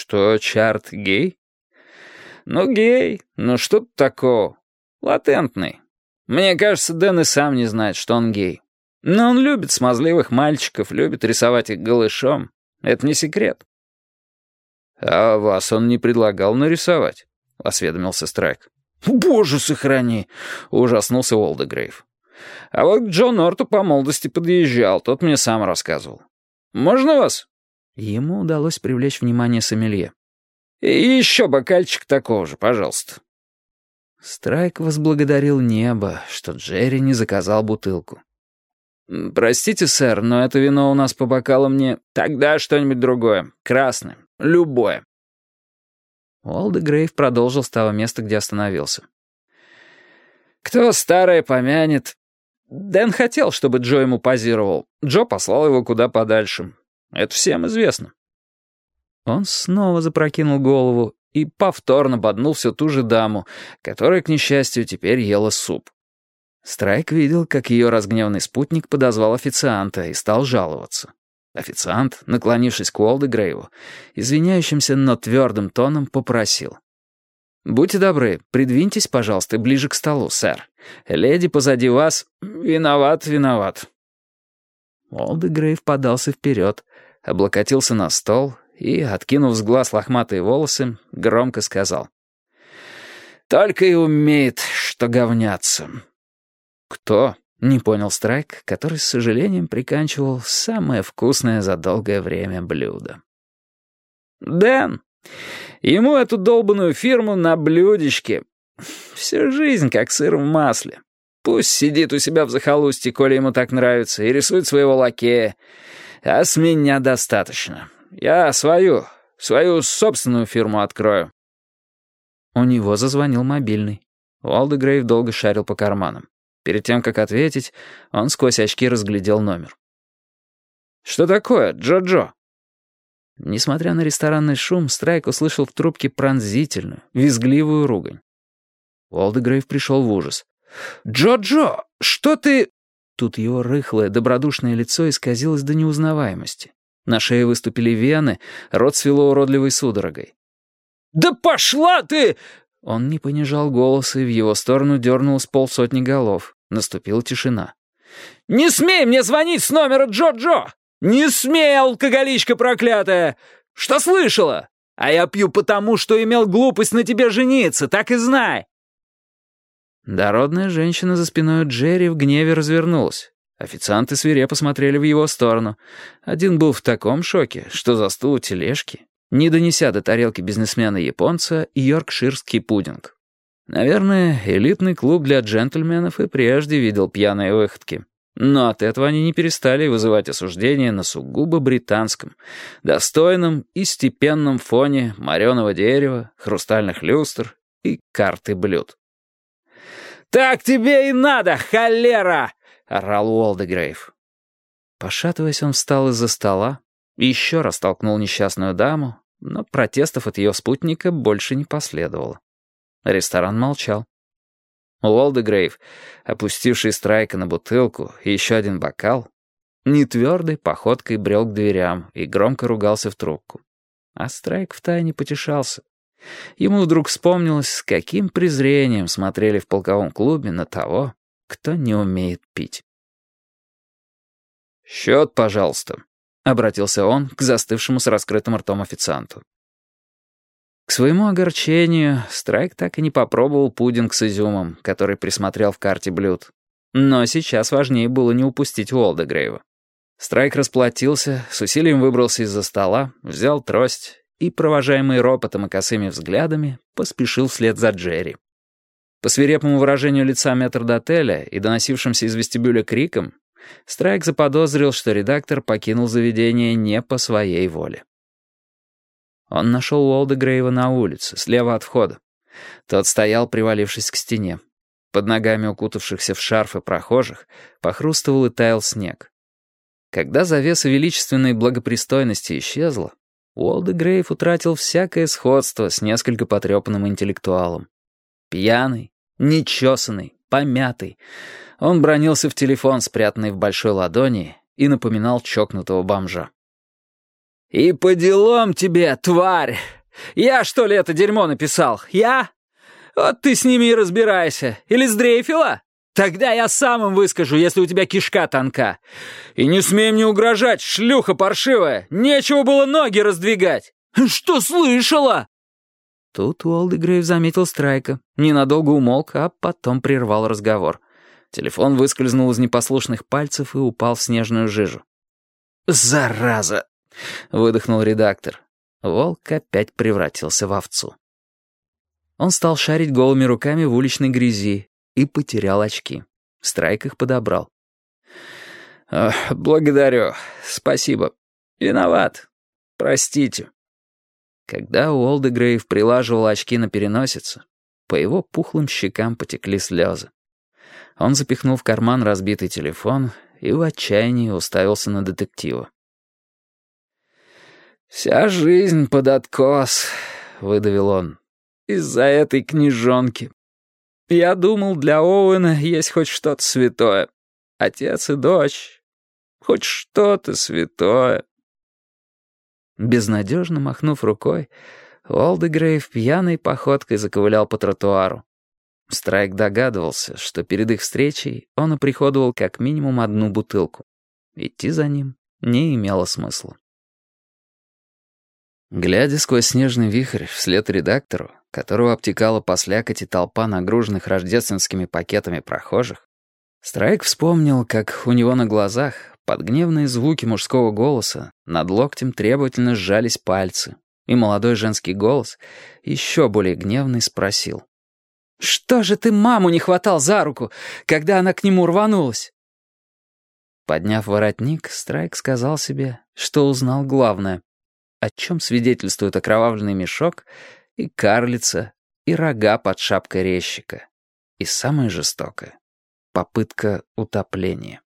Что, Чарт гей? Ну, гей, ну что тут такого? Латентный. Мне кажется, Дэн и сам не знает, что он гей. Но он любит смазливых мальчиков, любит рисовать их голышом. Это не секрет. «А вас он не предлагал нарисовать?» — осведомился Страйк. «Боже, сохрани!» — ужаснулся Уолдегрейв. «А вот Джон Орту по молодости подъезжал, тот мне сам рассказывал. Можно вас?» Ему удалось привлечь внимание сомелье. «И еще бокальчик такого же, пожалуйста». Страйк возблагодарил небо, что Джерри не заказал бутылку. «Простите, сэр, но это вино у нас по бокалам не...» «Тогда что-нибудь другое. Красное. Любое». Уолда Грейв продолжил с того места, где остановился. «Кто старое помянет?» Дэн хотел, чтобы Джо ему позировал. Джо послал его куда подальше. Это всем известно. Он снова запрокинул голову и повторно боднул всю ту же даму, которая, к несчастью, теперь ела суп. Страйк видел, как ее разгневанный спутник подозвал официанта и стал жаловаться. Официант, наклонившись к Уолде Грейву, извиняющимся, но твердым тоном попросил. «Будьте добры, придвиньтесь, пожалуйста, ближе к столу, сэр. Леди позади вас...» «Виноват, виноват». Уолде Грейв подался вперед, облокотился на стол и, откинув с глаз лохматые волосы, громко сказал. «Только и умеет, что говняться». «Кто?» — не понял Страйк, который с сожалением приканчивал самое вкусное за долгое время блюдо. «Дэн! Ему эту долбанную фирму на блюдечке. Всю жизнь как сыр в масле. Пусть сидит у себя в захолустье, коли ему так нравится, и рисует своего лакея. А с меня достаточно. Я свою, свою собственную фирму открою». У него зазвонил мобильный. Уолдегрейв долго шарил по карманам. Перед тем, как ответить, он сквозь очки разглядел номер. «Что такое, Джо-Джо?» Несмотря на ресторанный шум, Страйк услышал в трубке пронзительную, визгливую ругань. Уолдегрейв пришел в ужас. «Джо-Джо, что ты...» Тут его рыхлое, добродушное лицо исказилось до неузнаваемости. На шее выступили вены, рот свело уродливой судорогой. «Да пошла ты!» Он не понижал голос, и в его сторону дернулось полсотни голов. Наступила тишина. «Не смей мне звонить с номера Джо-Джо! Не смей, алкоголичка проклятая! Что слышала? А я пью потому, что имел глупость на тебе жениться, так и знай!» Дородная женщина за спиной Джерри в гневе развернулась. Официанты свирепо смотрели в его сторону. Один был в таком шоке, что застыл у тележки, не донеся до тарелки бизнесмена-японца йоркширский пудинг. Наверное, элитный клуб для джентльменов и прежде видел пьяные выходки. Но от этого они не перестали вызывать осуждение на сугубо британском, достойном и степенном фоне мореного дерева, хрустальных люстр и карты блюд. «Так тебе и надо, холера!» — орал Уолдегрейв. Пошатываясь, он встал из-за стола, и еще раз толкнул несчастную даму, но протестов от ее спутника больше не последовало. Ресторан молчал. Уолдегрейв, опустивший Страйка на бутылку и еще один бокал, нетвердой походкой брел к дверям и громко ругался в трубку. А Страйк втайне потешался. Ему вдруг вспомнилось, с каким презрением смотрели в полковом клубе на того, кто не умеет пить. «Счет, пожалуйста», — обратился он к застывшему с раскрытым ртом официанту. К своему огорчению, Страйк так и не попробовал пудинг с изюмом, который присмотрел в карте блюд. Но сейчас важнее было не упустить Уолдегрейва. Страйк расплатился, с усилием выбрался из-за стола, взял трость и, провожаемый ропотом и косыми взглядами, поспешил вслед за Джерри. По свирепому выражению лица метрдотеля и доносившимся из вестибюля криком, Страйк заподозрил, что редактор покинул заведение не по своей воле. Он нашел Уолда Грейва на улице, слева от входа. Тот стоял, привалившись к стене. Под ногами укутавшихся в шарфы прохожих похрустывал и таял снег. Когда завеса величественной благопристойности исчезла, Уолда Грейв утратил всякое сходство с несколько потрепанным интеллектуалом. Пьяный, нечесанный, помятый — он бронился в телефон, спрятанный в большой ладони, и напоминал чокнутого бомжа. «И по делам тебе, тварь! Я, что ли, это дерьмо написал? Я? Вот ты с ними и разбирайся. Или сдрейфила? Тогда я сам им выскажу, если у тебя кишка тонка. И не смей мне угрожать, шлюха паршивая. Нечего было ноги раздвигать. Что слышала?» Тут Уолдегрейв заметил Страйка, ненадолго умолк, а потом прервал разговор. Телефон выскользнул из непослушных пальцев и упал в снежную жижу. «Зараза!» — выдохнул редактор. Волк опять превратился в овцу. Он стал шарить голыми руками в уличной грязи и потерял очки. Страйк их подобрал. «Благодарю. Спасибо. Виноват. Простите». Когда Уолдегрейв прилаживал очки на переносицу, по его пухлым щекам потекли слезы. Он запихнул в карман разбитый телефон и в отчаянии уставился на детектива. «Вся жизнь под откос», — выдавил он, — «из-за этой книжонки. Я думал, для Оуэна есть хоть что-то святое. Отец и дочь. Хоть что-то святое». Безнадежно махнув рукой, Уолдегрейв пьяной походкой заковылял по тротуару. Страйк догадывался, что перед их встречей он оприходовал как минимум одну бутылку. Идти за ним не имело смысла. Глядя сквозь снежный вихрь вслед редактору, которого обтекала по слякоти толпа нагруженных рождественскими пакетами прохожих, Страйк вспомнил, как у него на глазах, под гневные звуки мужского голоса, над локтем требовательно сжались пальцы, и молодой женский голос, еще более гневный, спросил. «Что же ты маму не хватал за руку, когда она к нему рванулась?» Подняв воротник, Страйк сказал себе, что узнал главное о чем свидетельствует окровавленный мешок и карлица, и рога под шапкой резчика. И самое жестокое — попытка утопления.